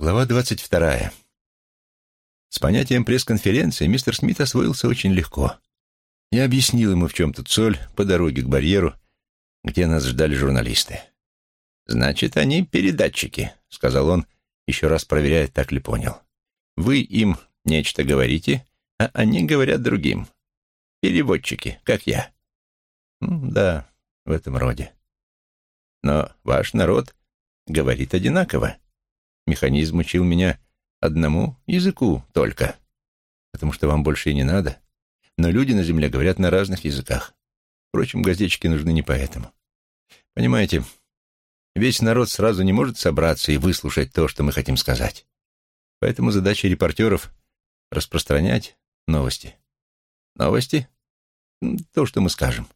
Глава двадцать вторая. С понятием пресс-конференции мистер Смит освоился очень легко. Я объяснил ему, в чем тут соль, по дороге к барьеру, где нас ждали журналисты. «Значит, они передатчики», — сказал он, еще раз проверяя, так ли понял. «Вы им нечто говорите, а они говорят другим. Переводчики, как я». «Да, в этом роде. Но ваш народ говорит одинаково. Механизм учил меня одному языку только, потому что вам больше и не надо. Но люди на Земле говорят на разных языках. Впрочем, газетчики нужны не поэтому. Понимаете, весь народ сразу не может собраться и выслушать то, что мы хотим сказать. Поэтому задача репортеров — распространять новости. Новости? То, что мы скажем.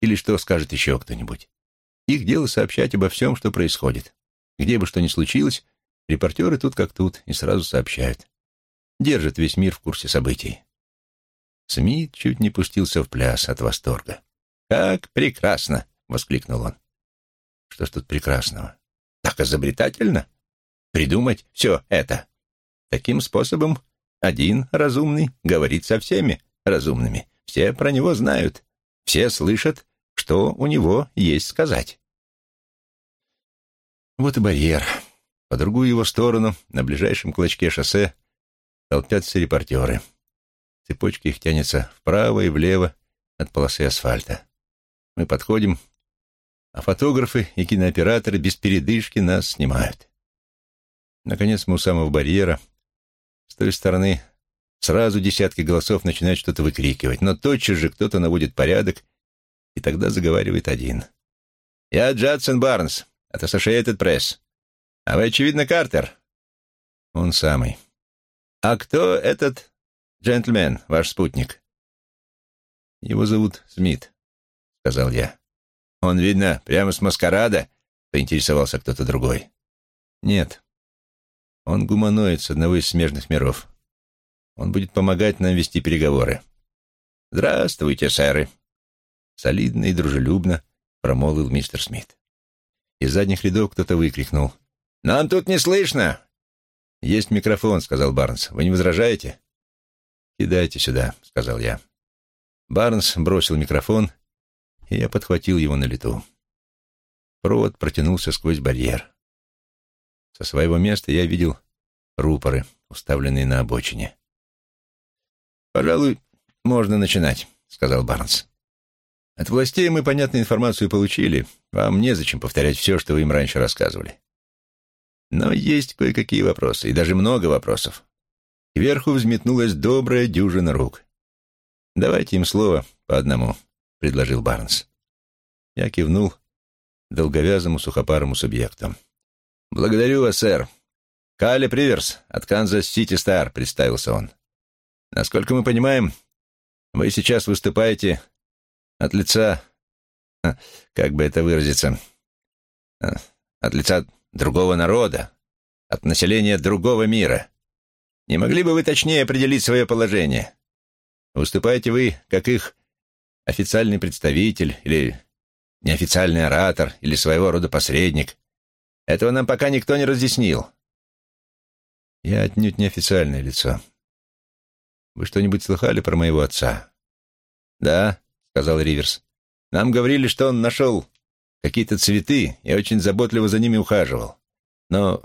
Или что скажет еще кто-нибудь. Их дело сообщать обо всем, что происходит. Где бы что ни случилось, репортеры тут как тут и сразу сообщают. Держат весь мир в курсе событий. Смит чуть не пустился в пляс от восторга. «Как прекрасно!» — воскликнул он. «Что ж тут прекрасного?» «Так изобретательно! Придумать все это! Таким способом один разумный говорит со всеми разумными. Все про него знают. Все слышат, что у него есть сказать. Вот и барьер. По другую его сторону, на ближайшем клочке шоссе, толпятся репортеры. Цепочка их тянется вправо и влево от полосы асфальта. Мы подходим, а фотографы и кинооператоры без передышки нас снимают. Наконец мы у самого барьера. С той стороны сразу десятки голосов начинают что-то выкрикивать, но тотчас же кто-то наводит порядок и тогда заговаривает один. «Я Джадсон Барнс, от Associated Press. А вы, очевидно, Картер?» «Он самый». «А кто этот джентльмен, ваш спутник?» «Его зовут Смит», — сказал я. «Он, видно, прямо с маскарада?» — поинтересовался кто-то другой. «Нет. Он гуманоид с одного из смежных миров. Он будет помогать нам вести переговоры». «Здравствуйте, сэры», солидно и дружелюбно промолвил мистер Смит. Из задних рядов кто-то выкрикнул. «Нам тут не слышно!» «Есть микрофон», — сказал Барнс. «Вы не возражаете?» «Кидайте сюда», — сказал я. Барнс бросил микрофон, и я подхватил его на лету. Провод протянулся сквозь барьер. Со своего места я видел рупоры, уставленные на обочине. «Пожалуй, можно начинать», — сказал Барнс. От властей мы понятную информацию получили. Вам незачем повторять все, что вы им раньше рассказывали. Но есть кое-какие вопросы, и даже много вопросов. Кверху взметнулась добрая дюжина рук. «Давайте им слово по одному», — предложил Барнс. Я кивнул долговязому сухопарому субъекту. «Благодарю вас, сэр. Калли Приверс от Канзас-Сити Стар», — представился он. «Насколько мы понимаем, вы сейчас выступаете от лица, как бы это выразиться, от лица другого народа, от населения другого мира. Не могли бы вы точнее определить свое положение? Выступаете вы как их официальный представитель или неофициальный оратор или своего рода посредник? Этого нам пока никто не разъяснил. Я отнюдь не официальное лицо. Вы что-нибудь слыхали про моего отца? Да, — сказал Риверс. «Нам говорили, что он нашел какие-то цветы и очень заботливо за ними ухаживал. Но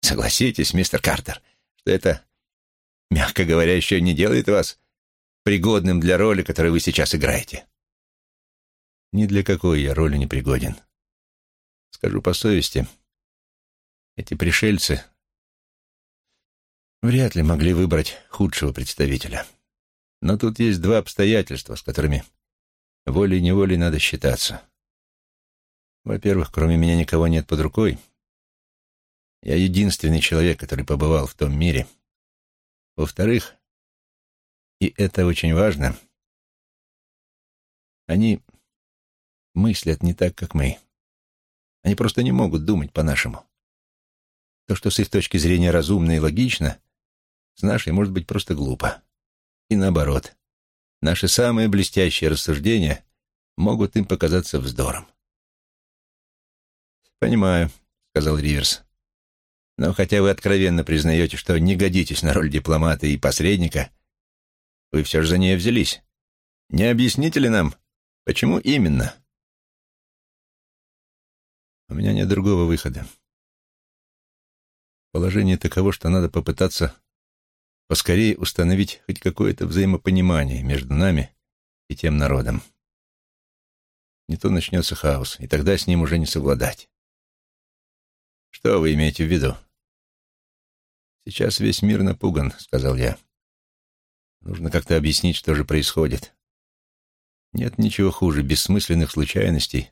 согласитесь, мистер Картер, что это, мягко говоря, еще не делает вас пригодным для роли, которую вы сейчас играете». «Ни для какой я роли не пригоден. Скажу по совести, эти пришельцы вряд ли могли выбрать худшего представителя». Но тут есть два обстоятельства, с которыми волей-неволей надо считаться. Во-первых, кроме меня никого нет под рукой. Я единственный человек, который побывал в том мире. Во-вторых, и это очень важно, они мыслят не так, как мы. Они просто не могут думать по-нашему. То, что с их точки зрения разумно и логично, с нашей может быть просто глупо. И наоборот, наши самые блестящие рассуждения могут им показаться вздором. «Понимаю», — сказал Риверс. Но хотя вы откровенно признаете, что не годитесь на роль дипломата и посредника, вы все же за нее взялись. Не объясните ли нам, почему именно?» «У меня нет другого выхода. Положение таково, что надо попытаться поскорее установить хоть какое-то взаимопонимание между нами и тем народом. Не то начнется хаос, и тогда с ним уже не совладать. Что вы имеете в виду? Сейчас весь мир напуган, сказал я. Нужно как-то объяснить, что же происходит. Нет ничего хуже бессмысленных случайностей,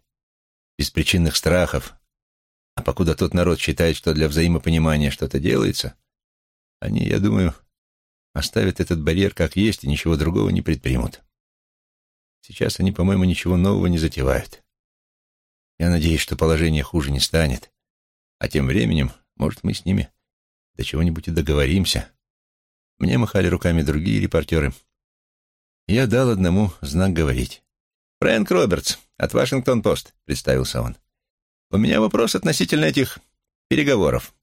беспричинных страхов. А покуда тот народ считает, что для взаимопонимания что-то делается, они, я думаю, оставят этот барьер как есть и ничего другого не предпримут. Сейчас они, по-моему, ничего нового не затевают. Я надеюсь, что положение хуже не станет. А тем временем, может, мы с ними до чего-нибудь и договоримся. Мне махали руками другие репортеры. Я дал одному знак говорить. «Фрэнк Робертс от Вашингтон-Пост», — представился он. «У меня вопрос относительно этих переговоров.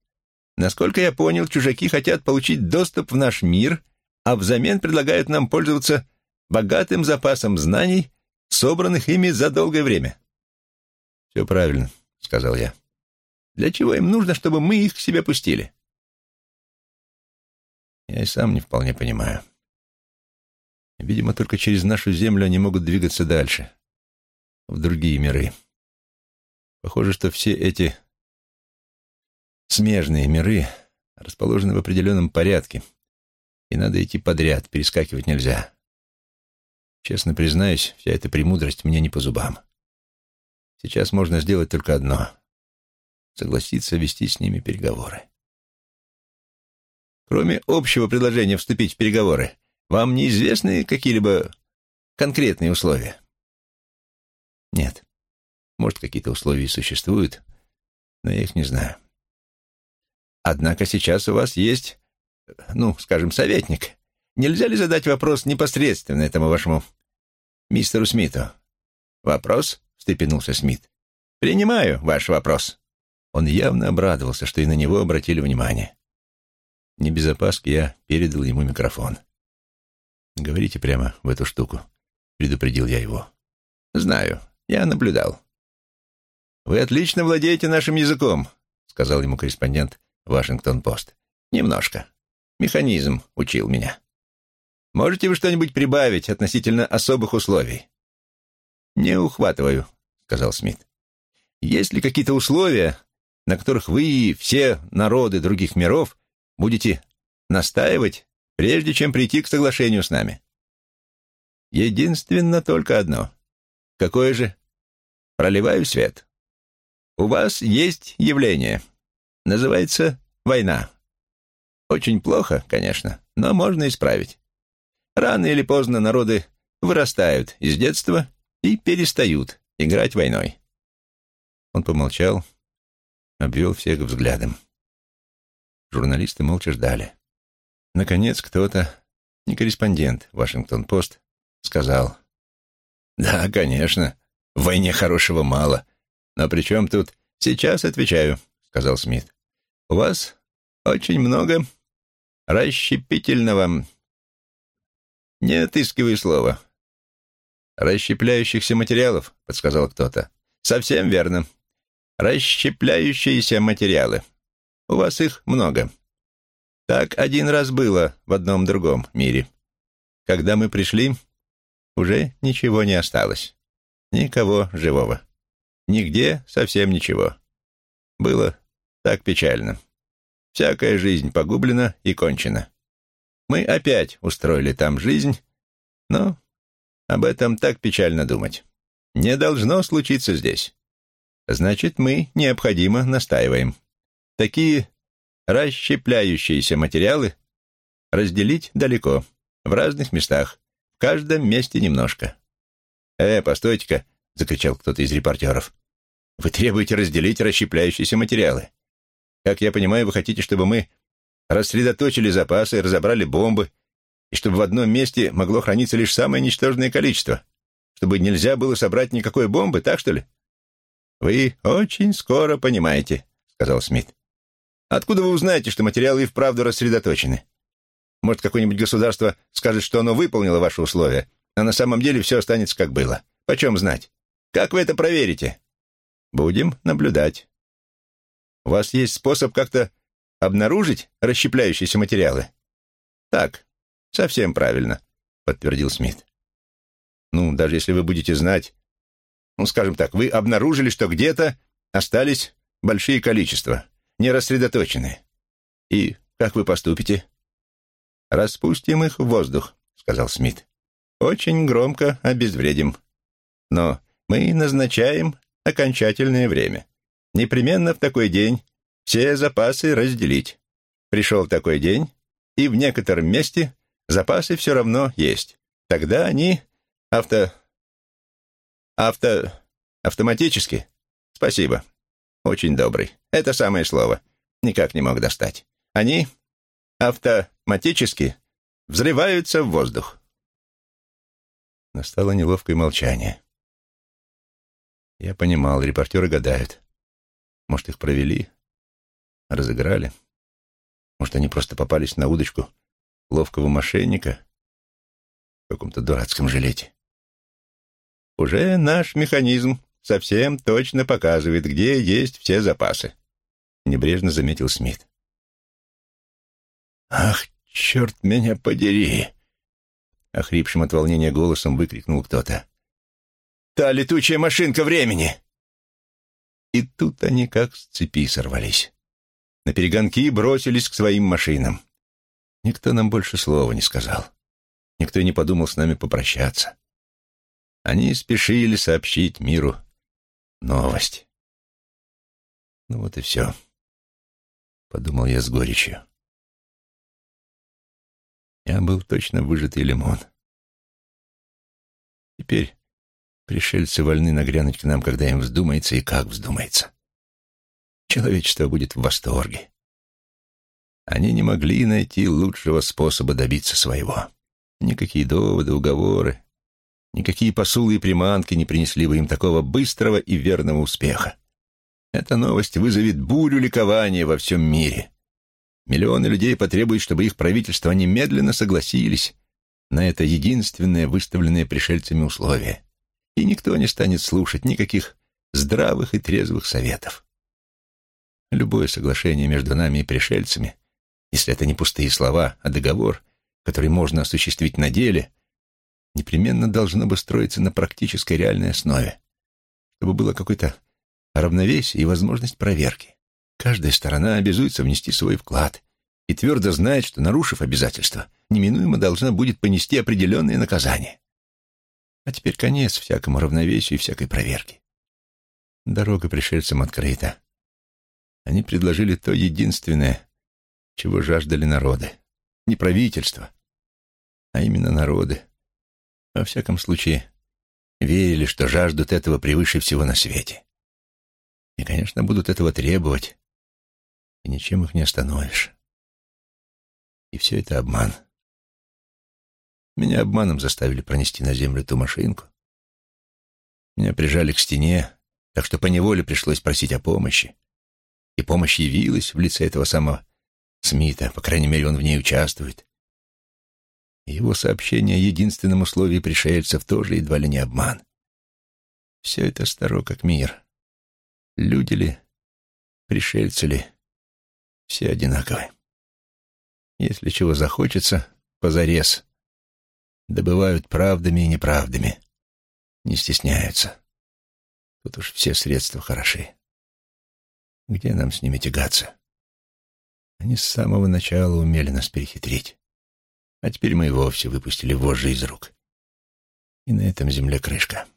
Насколько я понял, чужаки хотят получить доступ в наш мир, а взамен предлагают нам пользоваться богатым запасом знаний, собранных ими за долгое время. «Все правильно», — сказал я. «Для чего им нужно, чтобы мы их к себе пустили?» Я и сам не вполне понимаю. Видимо, только через нашу землю они могут двигаться дальше, в другие миры. Похоже, что все эти смежные миры расположены в определенном порядке, и надо идти подряд, перескакивать нельзя. Честно признаюсь, вся эта премудрость мне не по зубам. Сейчас можно сделать только одно — согласиться вести с ними переговоры. Кроме общего предложения вступить в переговоры, вам неизвестны какие-либо конкретные условия? Нет. Может, какие-то условия существуют, но я их не знаю. Однако сейчас у вас есть, ну, скажем, советник. Нельзя ли задать вопрос непосредственно этому вашему мистеру Смиту? Вопрос? встрепенулся Смит. Принимаю ваш вопрос. Он явно обрадовался, что и на него обратили внимание. Не без опаски я передал ему микрофон. «Говорите прямо в эту штуку», — предупредил я его. «Знаю, я наблюдал». «Вы отлично владеете нашим языком», — сказал ему корреспондент Вашингтон-Пост. «Немножко. Механизм учил меня. Можете вы что-нибудь прибавить относительно особых условий?» «Не ухватываю», — сказал Смит. «Есть ли какие-то условия, на которых вы и все народы других миров будете настаивать, прежде чем прийти к соглашению с нами?» «Единственно только одно. Какое же? Проливаю свет. У вас есть явление. Называется война. Очень плохо, конечно, но можно исправить. Рано или поздно народы вырастают из детства и перестают играть войной. Он помолчал, обвел всех взглядом. Журналисты молча ждали. Наконец кто-то, не корреспондент Вашингтон-Пост, сказал. «Да, конечно, в войне хорошего мало. Но при чем тут...» «Сейчас отвечаю», — сказал Смит. «У вас очень много расщепительного не отыскивай слова. «Расщепляющихся материалов», — подсказал кто-то. «Совсем верно. Расщепляющиеся материалы. У вас их много. Так один раз было в одном другом мире. Когда мы пришли, уже ничего не осталось. Никого живого. Нигде совсем ничего. Было так печально. Всякая жизнь погублена и кончена. Мы опять устроили там жизнь, но об этом так печально думать. Не должно случиться здесь. Значит, мы необходимо настаиваем. Такие расщепляющиеся материалы разделить далеко, в разных местах, в каждом месте немножко. «Э, постойте-ка!» — закричал кто-то из репортеров. «Вы требуете разделить расщепляющиеся материалы. Как я понимаю, вы хотите, чтобы мы рассредоточили запасы, разобрали бомбы, и чтобы в одном месте могло храниться лишь самое ничтожное количество, чтобы нельзя было собрать никакой бомбы, так что ли? «Вы очень скоро понимаете», — сказал Смит. Откуда вы узнаете, что материалы и вправду рассредоточены? Может, какое-нибудь государство скажет, что оно выполнило ваши условия, а на самом деле все останется как было. Почем знать? Как вы это проверите? Будем наблюдать. У вас есть способ как-то обнаружить расщепляющиеся материалы? Так, совсем правильно, подтвердил Смит. Ну, даже если вы будете знать, ну, скажем так, вы обнаружили, что где-то остались большие количества, не рассредоточенные. И как вы поступите? Распустим их в воздух, сказал Смит. Очень громко обезвредим. Но мы назначаем окончательное время. Непременно в такой день все запасы разделить. Пришел такой день, и в некотором месте запасы все равно есть. Тогда они авто... авто... автоматически... Спасибо. Очень добрый. Это самое слово. Никак не мог достать. Они автоматически взрываются в воздух. Настало неловкое молчание. Я понимал, репортеры гадают. Может, их провели, разыграли. Может, они просто попались на удочку ловкого мошенника в каком-то дурацком жилете. Уже наш механизм совсем точно показывает, где есть все запасы, небрежно заметил Смит. Ах, черт меня подери! Охрипшим от волнения голосом выкрикнул кто-то. Та летучая машинка времени!» И тут они как с цепи сорвались. На перегонки бросились к своим машинам. Никто нам больше слова не сказал. Никто не подумал с нами попрощаться. Они спешили сообщить миру новость. Ну вот и все, — подумал я с горечью. Я был точно выжатый лимон. Теперь Пришельцы вольны нагрянуть к нам, когда им вздумается и как вздумается. Человечество будет в восторге. Они не могли найти лучшего способа добиться своего. Никакие доводы, уговоры, никакие посулы и приманки не принесли бы им такого быстрого и верного успеха. Эта новость вызовет бурю ликования во всем мире. Миллионы людей потребуют, чтобы их правительства немедленно согласились на это единственное выставленное пришельцами условие и никто не станет слушать никаких здравых и трезвых советов. Любое соглашение между нами и пришельцами, если это не пустые слова, а договор, который можно осуществить на деле, непременно должно бы строиться на практической реальной основе, чтобы было какое-то равновесие и возможность проверки. Каждая сторона обязуется внести свой вклад и твердо знает, что, нарушив обязательства, неминуемо должна будет понести определенные наказания. А теперь конец всякому равновесию и всякой проверке. Дорога пришельцам открыта. Они предложили то единственное, чего жаждали народы. Не правительство, а именно народы. Во всяком случае, верили, что жаждут этого превыше всего на свете. И, конечно, будут этого требовать, и ничем их не остановишь. И все это обман. Меня обманом заставили пронести на землю ту машинку. Меня прижали к стене, так что поневоле пришлось просить о помощи. И помощь явилась в лице этого самого Смита, по крайней мере, он в ней участвует. Его сообщение о единственном условии пришельцев тоже едва ли не обман. Все это старо как мир. Люди ли, пришельцы ли, все одинаковы. Если чего захочется, позарез добывают правдами и неправдами, не стесняются. Тут уж все средства хороши. Где нам с ними тягаться? Они с самого начала умели нас перехитрить. А теперь мы и вовсе выпустили вожжи из рук. И на этом земле крышка.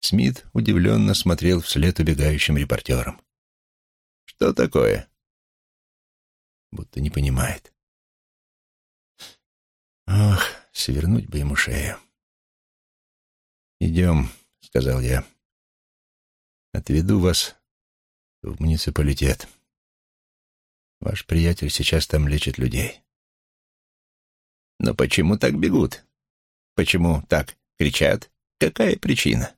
Смит удивленно смотрел вслед убегающим репортерам. «Что такое?» Будто не понимает. Ах, свернуть бы ему шею. «Идем», — сказал я. «Отведу вас в муниципалитет. Ваш приятель сейчас там лечит людей». «Но почему так бегут? Почему так кричат? Какая причина?»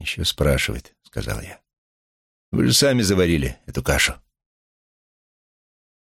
«Еще спрашивает», — сказал я. «Вы же сами заварили эту кашу».